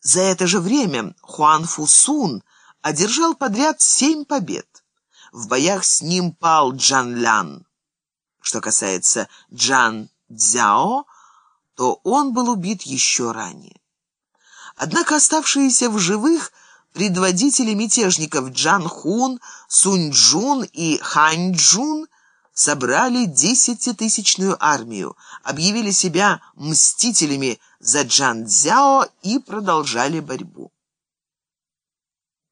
За это же время Хуан Фусун одержал подряд семь побед. В боях с ним пал Джан Лян. Что касается Джан Цзяо, то он был убит еще ранее. Однако оставшиеся в живых предводители мятежников Джан Хун, Сунь Джун и Хань Джун собрали десятитысячную армию, объявили себя мстителями за Джан Цзяо и продолжали борьбу.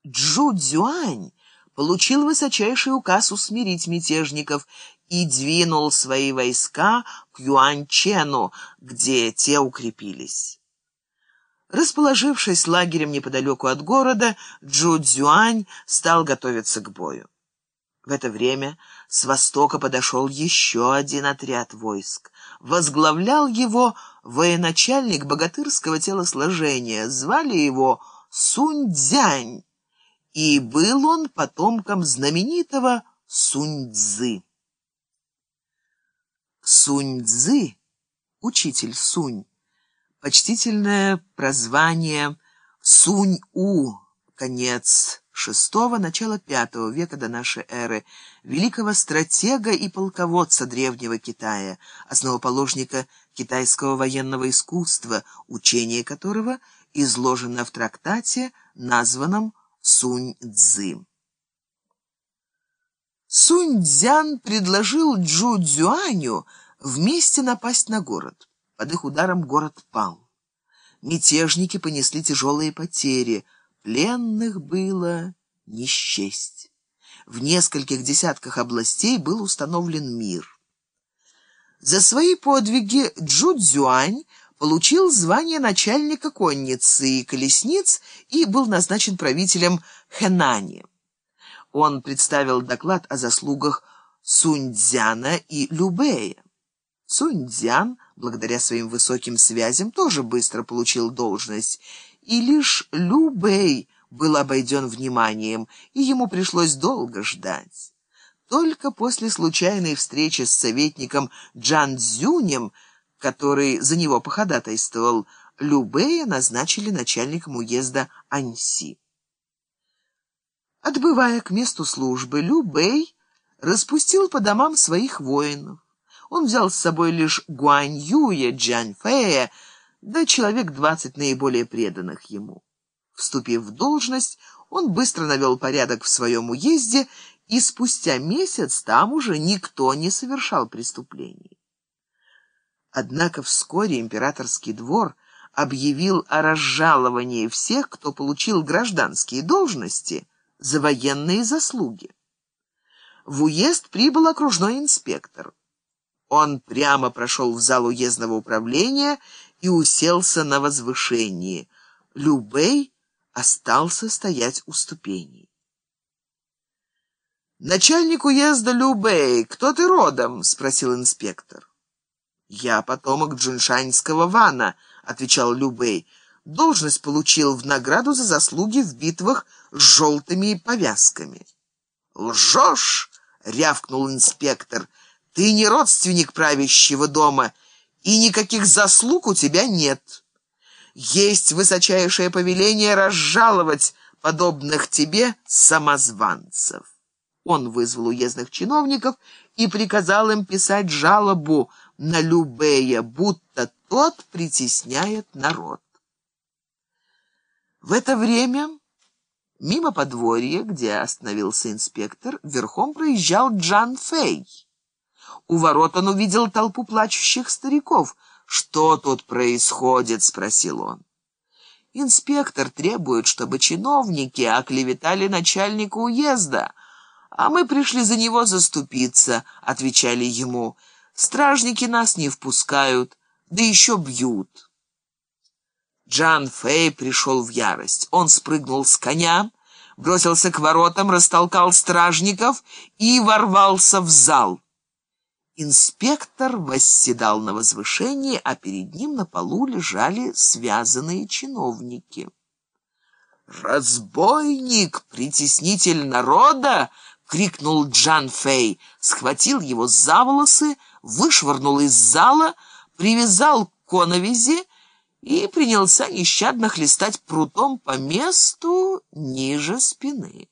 Джу Цзюань получил высочайший указ усмирить мятежников и двинул свои войска к Юаньчену, где те укрепились. Расположившись лагерем неподалеку от города, Джу Цзюань стал готовиться к бою. В это время с востока подошел еще один отряд войск. Возглавлял его военачальник богатырского телосложения. Звали его Сунь-Дзянь, и был он потомком знаменитого Сунь-Дзы. Сунь-Дзы, учитель Сунь, почтительное прозвание Сунь-У, конец VI – начало V века до нашей эры, великого стратега и полководца древнего Китая, основоположника китайского военного искусства, учение которого изложено в трактате, названном Сунь-Цзы. Сунь-Дзян предложил Джу Цзюаню вместе напасть на город. Под их ударом город пал. Мятежники понесли тяжелые потери – Пленных было не счесть. В нескольких десятках областей был установлен мир. За свои подвиги Джу Цзюань получил звание начальника конницы и колесниц и был назначен правителем Хэнани. Он представил доклад о заслугах Суньцзяна и Любея. Суньцзян, благодаря своим высоким связям, тоже быстро получил должность, и лишь Лю Бэй был обойден вниманием, и ему пришлось долго ждать. Только после случайной встречи с советником Джан Цзюнем, который за него походатайствовал, Лю Бэя назначили начальником уезда Аньси. Отбывая к месту службы, Лю Бэй распустил по домам своих воинов. Он взял с собой лишь Гуань Юя, Джан Фэя, да человек двадцать наиболее преданных ему. Вступив в должность, он быстро навел порядок в своем уезде, и спустя месяц там уже никто не совершал преступлений. Однако вскоре императорский двор объявил о разжаловании всех, кто получил гражданские должности за военные заслуги. В уезд прибыл окружной инспектор. Он прямо прошел в зал уездного управления и уселся на возвышении. Любей остался стоять у ступеней. «Начальник уезда Любей, кто ты родом?» — спросил инспектор. «Я потомок джуншаньского вана», — отвечал Любей. «Должность получил в награду за заслуги в битвах с желтыми повязками». «Лжешь!» — рявкнул инспектор. «Ты не родственник правящего дома» и никаких заслуг у тебя нет. Есть высочайшее повеление разжаловать подобных тебе самозванцев. Он вызвал уездных чиновников и приказал им писать жалобу на Любея, будто тот притесняет народ. В это время мимо подворья, где остановился инспектор, верхом проезжал Джан Фэй. У ворот он увидел толпу плачущих стариков. «Что тут происходит?» — спросил он. «Инспектор требует, чтобы чиновники оклеветали начальника уезда, а мы пришли за него заступиться», — отвечали ему. «Стражники нас не впускают, да еще бьют». Джан Фэй пришел в ярость. Он спрыгнул с коня, бросился к воротам, растолкал стражников и ворвался в зал. Инспектор восседал на возвышении, а перед ним на полу лежали связанные чиновники. «Разбойник! Притеснитель народа!» — крикнул Джан Фэй, схватил его за волосы, вышвырнул из зала, привязал к коновизе и принялся нещадно хлестать прутом по месту ниже спины.